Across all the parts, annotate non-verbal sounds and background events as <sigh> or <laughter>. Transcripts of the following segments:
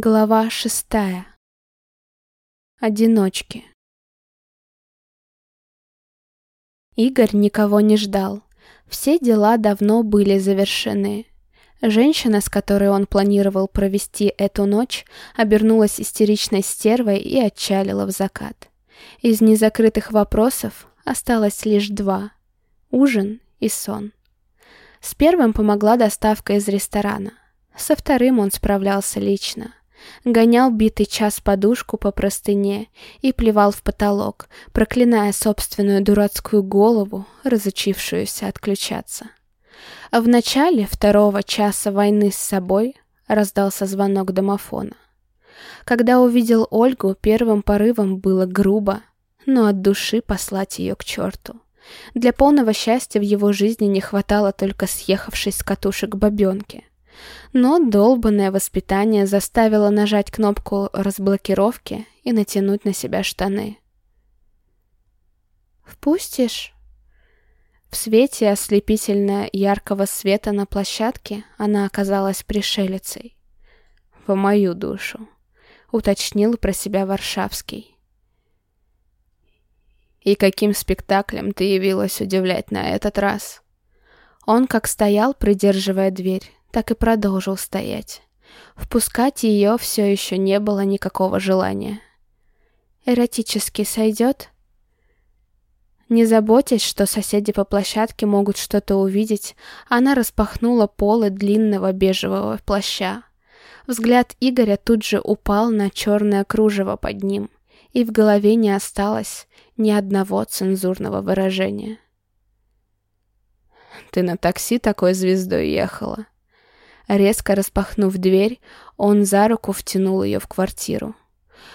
Глава шестая. Одиночки. Игорь никого не ждал. Все дела давно были завершены. Женщина, с которой он планировал провести эту ночь, обернулась истеричной стервой и отчалила в закат. Из незакрытых вопросов осталось лишь два — ужин и сон. С первым помогла доставка из ресторана. Со вторым он справлялся лично. Гонял битый час подушку по простыне и плевал в потолок, проклиная собственную дурацкую голову, разучившуюся отключаться. А в начале второго часа войны с собой раздался звонок домофона. Когда увидел Ольгу, первым порывом было грубо, но от души послать ее к черту. Для полного счастья в его жизни не хватало только съехавшей с катушек бабенки. Но долбанное воспитание заставило нажать кнопку разблокировки и натянуть на себя штаны. «Впустишь?» В свете ослепительно яркого света на площадке она оказалась пришелицей. «В мою душу», — уточнил про себя Варшавский. «И каким спектаклем ты явилась удивлять на этот раз?» Он как стоял, придерживая дверь, так и продолжил стоять. Впускать ее все еще не было никакого желания. «Эротически сойдет?» Не заботясь, что соседи по площадке могут что-то увидеть, она распахнула полы длинного бежевого плаща. Взгляд Игоря тут же упал на черное кружево под ним, и в голове не осталось ни одного цензурного выражения. «Ты на такси такой звездой ехала?» Резко распахнув дверь, он за руку втянул ее в квартиру.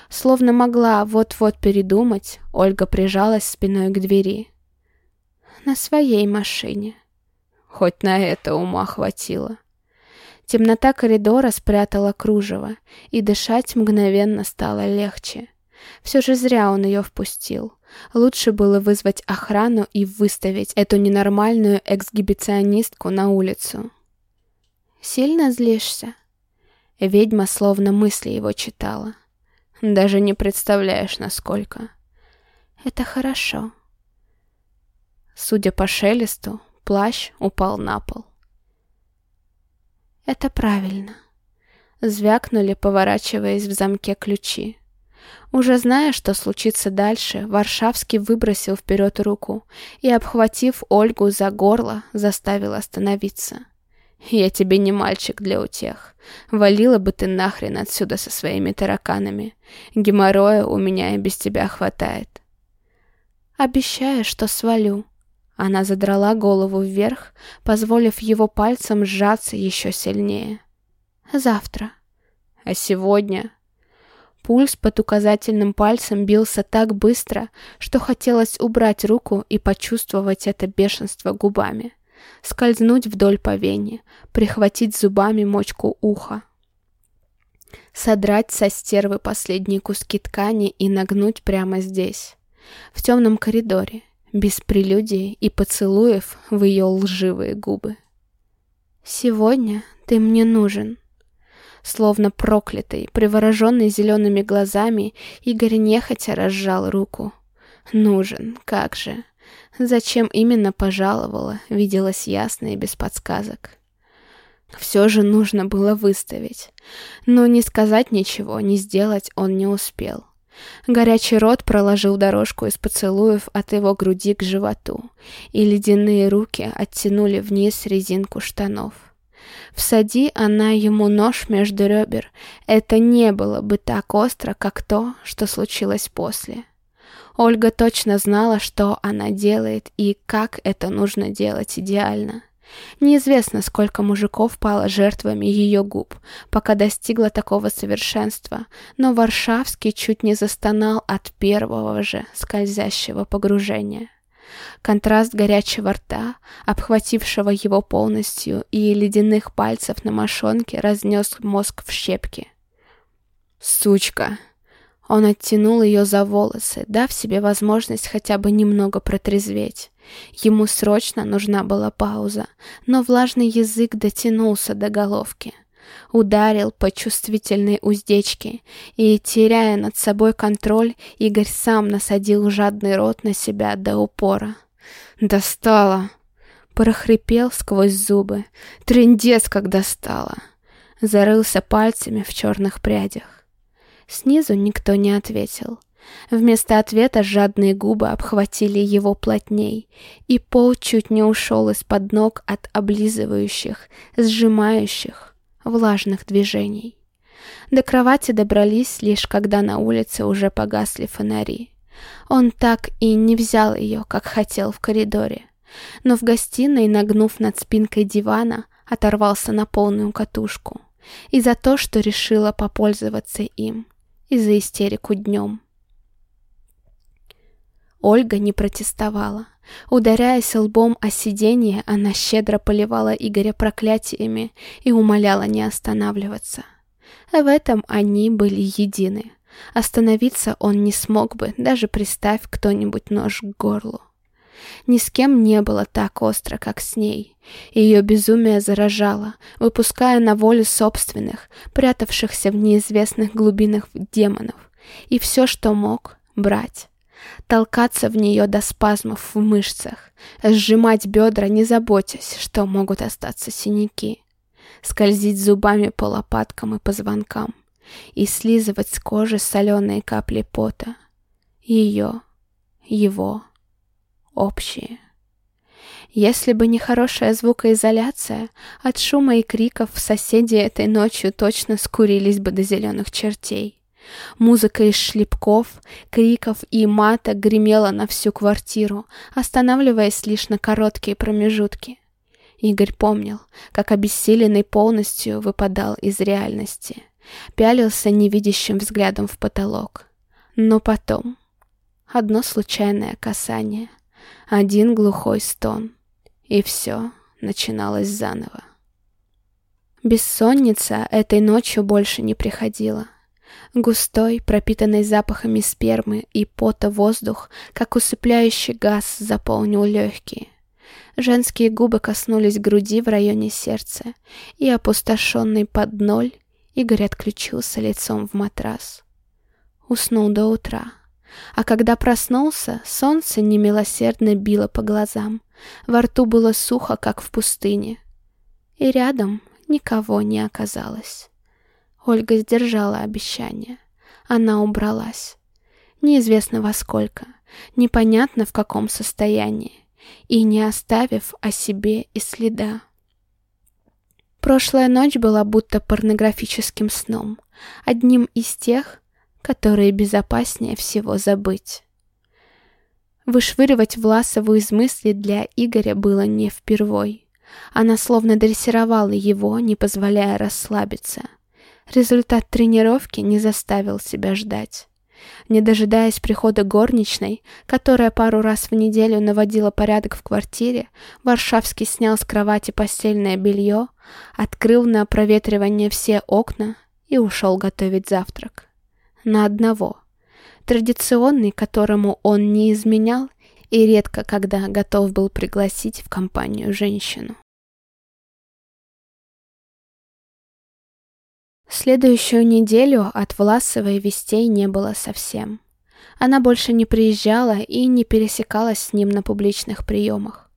Словно могла вот-вот передумать, Ольга прижалась спиной к двери. «На своей машине». Хоть на это ума хватило. Темнота коридора спрятала кружево, и дышать мгновенно стало легче. Все же зря он ее впустил. Лучше было вызвать охрану и выставить эту ненормальную эксгибиционистку на улицу. Сильно злишься?» Ведьма словно мысли его читала. «Даже не представляешь, насколько». «Это хорошо». Судя по шелесту, плащ упал на пол. «Это правильно». Звякнули, поворачиваясь в замке ключи. Уже зная, что случится дальше, Варшавский выбросил вперед руку и, обхватив Ольгу за горло, заставил остановиться. Я тебе не мальчик для утех. Валила бы ты нахрен отсюда со своими тараканами. Геморроя у меня и без тебя хватает. Обещаю, что свалю. Она задрала голову вверх, позволив его пальцам сжаться еще сильнее. Завтра. А сегодня... Пульс под указательным пальцем бился так быстро, что хотелось убрать руку и почувствовать это бешенство губами скользнуть вдоль по вене, прихватить зубами мочку уха, содрать со стервы последние куски ткани и нагнуть прямо здесь, в темном коридоре, без прелюдии и поцелуев в ее лживые губы. «Сегодня ты мне нужен», Словно проклятый, привороженный зелеными глазами, Игорь нехотя разжал руку. «Нужен, как же!» Зачем именно пожаловала, виделось ясно и без подсказок. Все же нужно было выставить. Но не сказать ничего, не сделать он не успел. Горячий рот проложил дорожку из поцелуев от его груди к животу, и ледяные руки оттянули вниз резинку штанов. Всади она ему нож между ребер, это не было бы так остро, как то, что случилось после. Ольга точно знала, что она делает и как это нужно делать идеально. Неизвестно, сколько мужиков пало жертвами ее губ, пока достигла такого совершенства, но Варшавский чуть не застонал от первого же скользящего погружения. Контраст горячего рта, обхватившего его полностью, и ледяных пальцев на мошонке разнес мозг в щепки. «Сучка!» Он оттянул ее за волосы, дав себе возможность хотя бы немного протрезветь. Ему срочно нужна была пауза, но влажный язык дотянулся до головки. Ударил по чувствительной уздечке, и, теряя над собой контроль, Игорь сам насадил жадный рот на себя до упора. «Достала!» Прохрипел сквозь зубы. «Трындец, как достала!» Зарылся пальцами в черных прядях. Снизу никто не ответил. Вместо ответа жадные губы обхватили его плотней, и пол чуть не ушел из-под ног от облизывающих, сжимающих, влажных движений. До кровати добрались лишь когда на улице уже погасли фонари. Он так и не взял ее, как хотел в коридоре. Но в гостиной, нагнув над спинкой дивана, оторвался на полную катушку. И за то, что решила попользоваться им. И за истерику днем. Ольга не протестовала. Ударяясь лбом о сиденье, она щедро поливала Игоря проклятиями и умоляла не останавливаться. В этом они были едины. Остановиться он не смог бы, даже приставь кто-нибудь нож к горлу. Ни с кем не было так остро, как с ней. Ее безумие заражало, выпуская на волю собственных, прятавшихся в неизвестных глубинах демонов. И все, что мог, брать толкаться в нее до спазмов в мышцах, сжимать бедра, не заботясь, что могут остаться синяки, скользить зубами по лопаткам и позвонкам и слизывать с кожи соленые капли пота. Ее, его, общие. Если бы не хорошая звукоизоляция, от шума и криков соседи этой ночью точно скурились бы до зеленых чертей. Музыка из шлепков, криков и мата гремела на всю квартиру, останавливаясь лишь на короткие промежутки. Игорь помнил, как обессиленный полностью выпадал из реальности, пялился невидящим взглядом в потолок. Но потом одно случайное касание, один глухой стон, и все начиналось заново. Бессонница этой ночью больше не приходила. Густой, пропитанный запахами спермы и пота воздух, как усыпляющий газ, заполнил легкие. Женские губы коснулись груди в районе сердца, и, опустошенный под ноль, Игорь отключился лицом в матрас. Уснул до утра. А когда проснулся, солнце немилосердно било по глазам. Во рту было сухо, как в пустыне. И рядом никого не оказалось. Ольга сдержала обещание. Она убралась. Неизвестно во сколько, непонятно в каком состоянии, и не оставив о себе и следа. Прошлая ночь была будто порнографическим сном, одним из тех, которые безопаснее всего забыть. Вышвыривать Власову из мысли для Игоря было не впервой. Она словно дрессировала его, не позволяя расслабиться — Результат тренировки не заставил себя ждать. Не дожидаясь прихода горничной, которая пару раз в неделю наводила порядок в квартире, Варшавский снял с кровати постельное белье, открыл на проветривание все окна и ушел готовить завтрак. На одного. Традиционный, которому он не изменял и редко когда готов был пригласить в компанию женщину. Следующую неделю от Власовой вестей не было совсем. Она больше не приезжала и не пересекалась с ним на публичных приемах.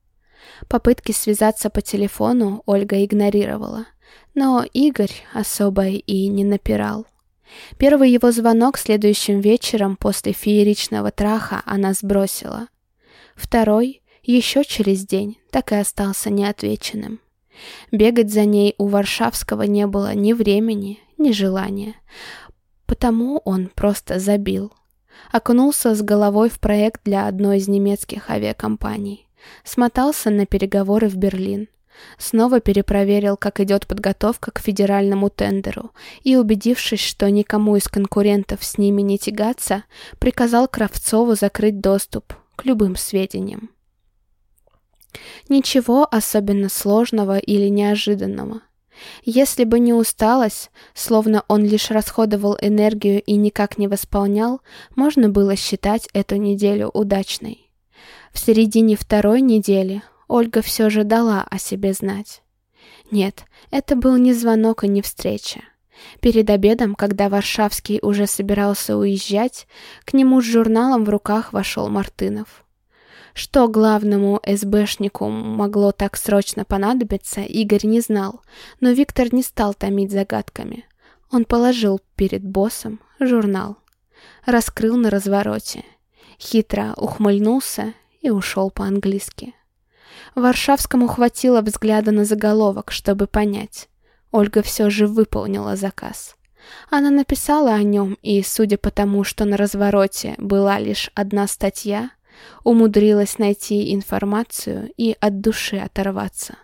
Попытки связаться по телефону Ольга игнорировала, но Игорь особо и не напирал. Первый его звонок следующим вечером после фееричного траха она сбросила. Второй, еще через день, так и остался неотвеченным. Бегать за ней у Варшавского не было ни времени, ни желания. Потому он просто забил. Окунулся с головой в проект для одной из немецких авиакомпаний. Смотался на переговоры в Берлин. Снова перепроверил, как идет подготовка к федеральному тендеру, и, убедившись, что никому из конкурентов с ними не тягаться, приказал Кравцову закрыть доступ к любым сведениям. Ничего особенно сложного или неожиданного. Если бы не усталость, словно он лишь расходовал энергию и никак не восполнял, можно было считать эту неделю удачной. В середине второй недели Ольга все же дала о себе знать. Нет, это был не звонок и не встреча. Перед обедом, когда Варшавский уже собирался уезжать, к нему с журналом в руках вошел Мартынов. Что главному СБшнику могло так срочно понадобиться, Игорь не знал, но Виктор не стал томить загадками. Он положил перед боссом журнал, раскрыл на развороте, хитро ухмыльнулся и ушел по-английски. Варшавскому хватило взгляда на заголовок, чтобы понять. Ольга все же выполнила заказ. Она написала о нем, и, судя по тому, что на развороте была лишь одна статья, умудрилась найти информацию и от души оторваться.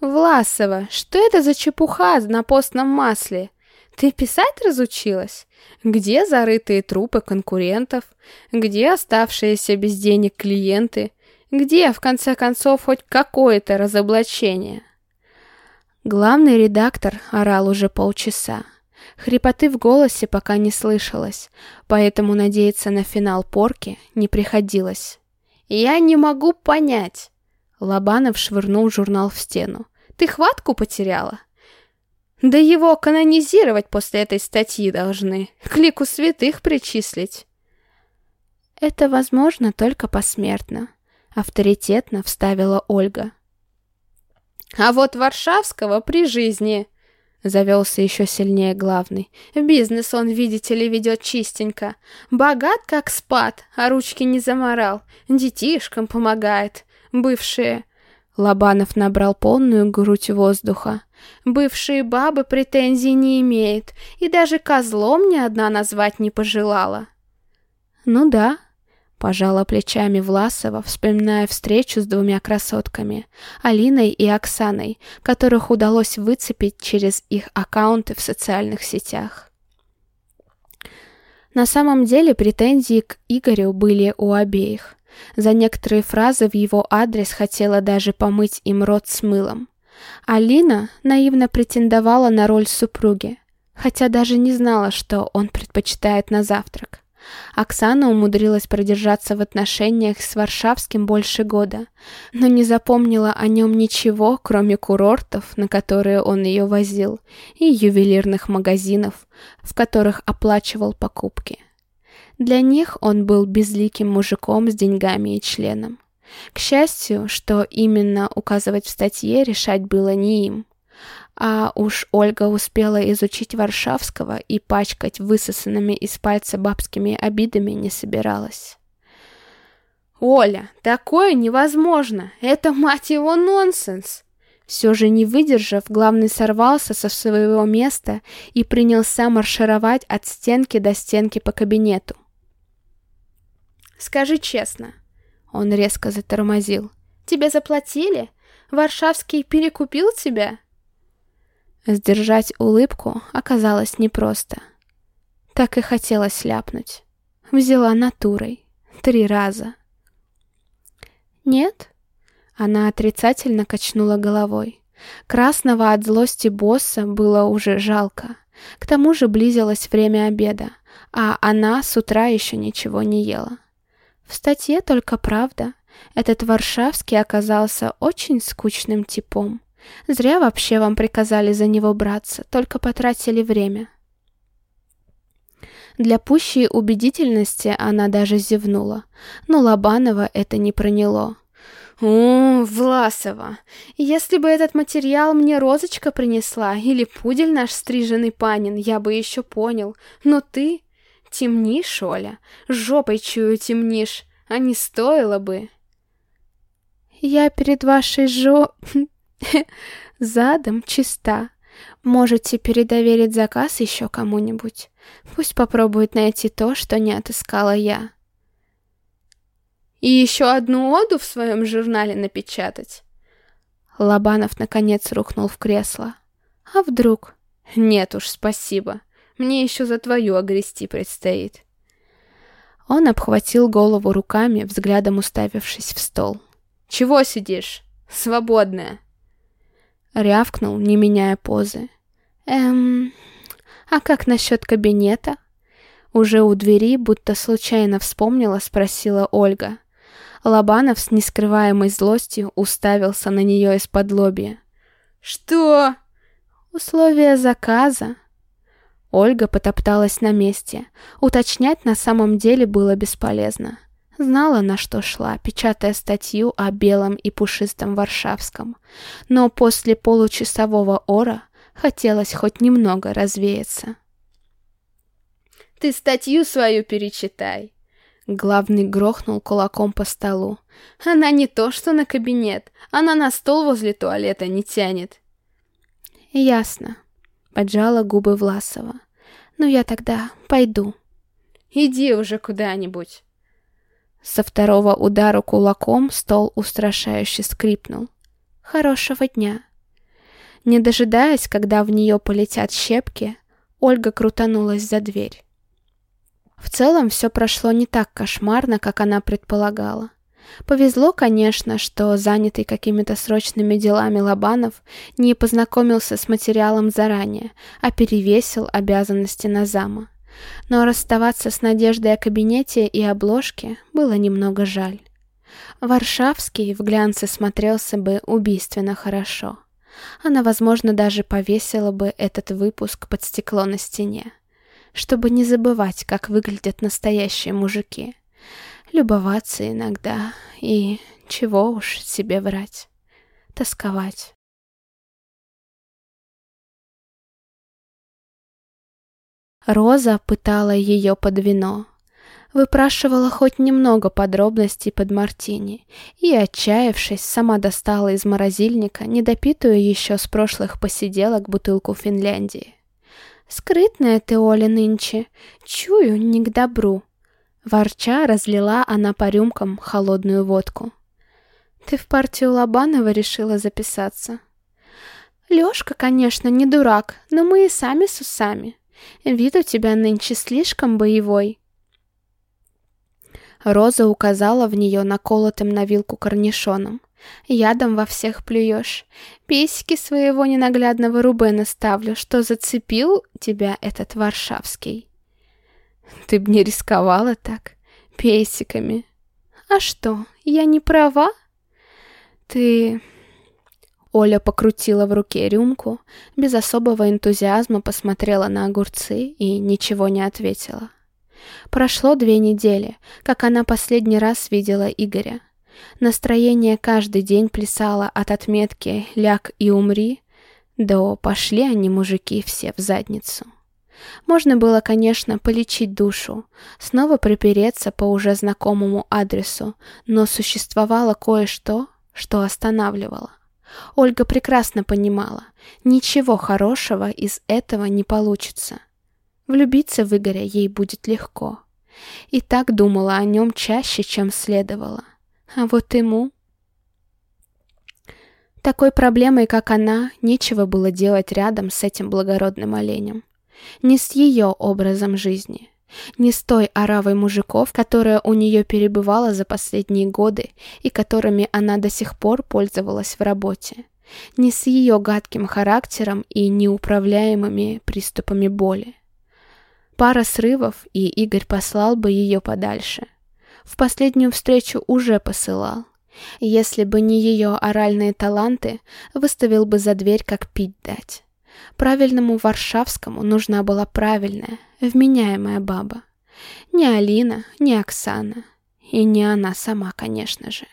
«Власова, что это за чепуха на постном масле? Ты писать разучилась? Где зарытые трупы конкурентов? Где оставшиеся без денег клиенты? Где, в конце концов, хоть какое-то разоблачение?» Главный редактор орал уже полчаса. Хрипоты в голосе пока не слышалось, поэтому надеяться на финал порки не приходилось. «Я не могу понять!» Лобанов швырнул журнал в стену. «Ты хватку потеряла?» «Да его канонизировать после этой статьи должны, к лику святых причислить». «Это возможно только посмертно», — авторитетно вставила Ольга. «А вот Варшавского при жизни...» Завелся еще сильнее главный. Бизнес он, видите ли, ведет чистенько. Богат, как спад, а ручки не заморал. Детишкам помогает. Бывшие... Лобанов набрал полную грудь воздуха. Бывшие бабы претензий не имеют, и даже козлом ни одна назвать не пожелала. Ну да, Пожала плечами Власова, вспоминая встречу с двумя красотками, Алиной и Оксаной, которых удалось выцепить через их аккаунты в социальных сетях. На самом деле претензии к Игорю были у обеих. За некоторые фразы в его адрес хотела даже помыть им рот с мылом. Алина наивно претендовала на роль супруги, хотя даже не знала, что он предпочитает на завтрак. Оксана умудрилась продержаться в отношениях с Варшавским больше года, но не запомнила о нем ничего, кроме курортов, на которые он ее возил, и ювелирных магазинов, в которых оплачивал покупки. Для них он был безликим мужиком с деньгами и членом. К счастью, что именно указывать в статье решать было не им. А уж Ольга успела изучить Варшавского и пачкать высосанными из пальца бабскими обидами не собиралась. «Оля, такое невозможно! Это, мать его, нонсенс!» Все же не выдержав, главный сорвался со своего места и принялся маршировать от стенки до стенки по кабинету. «Скажи честно», — он резко затормозил, — «тебе заплатили? Варшавский перекупил тебя?» Сдержать улыбку оказалось непросто. Так и хотелось ляпнуть. Взяла натурой. Три раза. «Нет?» Она отрицательно качнула головой. Красного от злости босса было уже жалко. К тому же близилось время обеда, а она с утра еще ничего не ела. В статье только правда. Этот Варшавский оказался очень скучным типом. Зря вообще вам приказали за него браться, только потратили время. Для пущей убедительности она даже зевнула, но Лобанова это не проняло. «О, Власова, если бы этот материал мне розочка принесла или пудель наш стриженный панин, я бы еще понял. Но ты темнишь, Оля, жопой чую темнишь, а не стоило бы». «Я перед вашей жо... <laughs> Задом чиста. Можете передоверить заказ еще кому-нибудь. Пусть попробует найти то, что не отыскала я. И еще одну оду в своем журнале напечатать. Лобанов наконец рухнул в кресло. А вдруг? Нет уж, спасибо. Мне еще за твою огрести предстоит. Он обхватил голову руками, взглядом уставившись в стол. «Чего сидишь? Свободная!» Рявкнул, не меняя позы. «Эм... А как насчет кабинета?» Уже у двери, будто случайно вспомнила, спросила Ольга. Лобанов с нескрываемой злостью уставился на нее из-под лобья. «Что?» «Условия заказа». Ольга потопталась на месте. Уточнять на самом деле было бесполезно. Знала, на что шла, печатая статью о белом и пушистом Варшавском. Но после получасового ора хотелось хоть немного развеяться. «Ты статью свою перечитай!» Главный грохнул кулаком по столу. «Она не то, что на кабинет, она на стол возле туалета не тянет!» «Ясно», — поджала губы Власова. «Ну я тогда пойду». «Иди уже куда-нибудь». Со второго удара кулаком стол устрашающе скрипнул. «Хорошего дня!» Не дожидаясь, когда в нее полетят щепки, Ольга крутанулась за дверь. В целом все прошло не так кошмарно, как она предполагала. Повезло, конечно, что занятый какими-то срочными делами Лобанов не познакомился с материалом заранее, а перевесил обязанности на зама. Но расставаться с надеждой о кабинете и обложке было немного жаль. Варшавский в глянце смотрелся бы убийственно хорошо. Она, возможно, даже повесила бы этот выпуск под стекло на стене, чтобы не забывать, как выглядят настоящие мужики. Любоваться иногда и, чего уж себе врать, тосковать. Роза пытала ее под вино, выпрашивала хоть немного подробностей под мартини и, отчаявшись, сама достала из морозильника недопитую еще с прошлых посиделок бутылку Финляндии. «Скрытная ты, Оля, нынче, чую, не к добру». Ворча разлила она по рюмкам холодную водку. «Ты в партию Лобанова решила записаться?» «Лёшка, конечно, не дурак, но мы и сами с усами». Вид у тебя нынче слишком боевой. Роза указала в нее наколотым на вилку корнишоном. Ядом во всех плюешь. Песики своего ненаглядного Рубена ставлю, что зацепил тебя этот Варшавский. <laughs> Ты б не рисковала так, песиками. А что, я не права? Ты Оля покрутила в руке рюмку, без особого энтузиазма посмотрела на огурцы и ничего не ответила. Прошло две недели, как она последний раз видела Игоря. Настроение каждый день плясало от отметки «ляг и умри» до «пошли они, мужики, все в задницу». Можно было, конечно, полечить душу, снова припереться по уже знакомому адресу, но существовало кое-что, что останавливало. Ольга прекрасно понимала, ничего хорошего из этого не получится. Влюбиться в Игоря ей будет легко. И так думала о нем чаще, чем следовало. А вот ему... Такой проблемой, как она, нечего было делать рядом с этим благородным оленем. Не с ее образом жизни. Не с той оравой мужиков, которая у нее перебывала за последние годы и которыми она до сих пор пользовалась в работе. Не с ее гадким характером и неуправляемыми приступами боли. Пара срывов, и Игорь послал бы ее подальше. В последнюю встречу уже посылал. Если бы не ее оральные таланты, выставил бы за дверь, как пить дать. Правильному Варшавскому нужна была правильная, вменяемая баба. Не Алина, не Оксана. И не она сама, конечно же.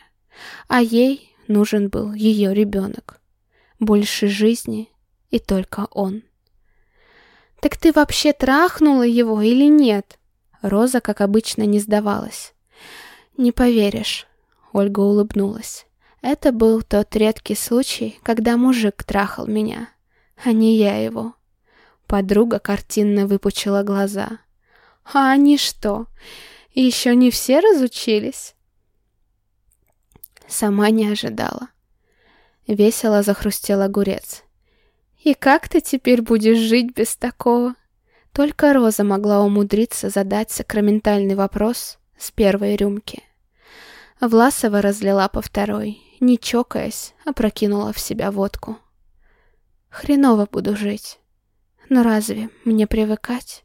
А ей нужен был ее ребенок. Больше жизни и только он. «Так ты вообще трахнула его или нет?» Роза, как обычно, не сдавалась. «Не поверишь», — Ольга улыбнулась. «Это был тот редкий случай, когда мужик трахал меня а не я его. Подруга картинно выпучила глаза. А они что, еще не все разучились? Сама не ожидала. Весело захрустел огурец. И как ты теперь будешь жить без такого? Только Роза могла умудриться задать сакраментальный вопрос с первой рюмки. Власова разлила по второй, не чокаясь, опрокинула в себя водку. Хреново буду жить. Но разве мне привыкать?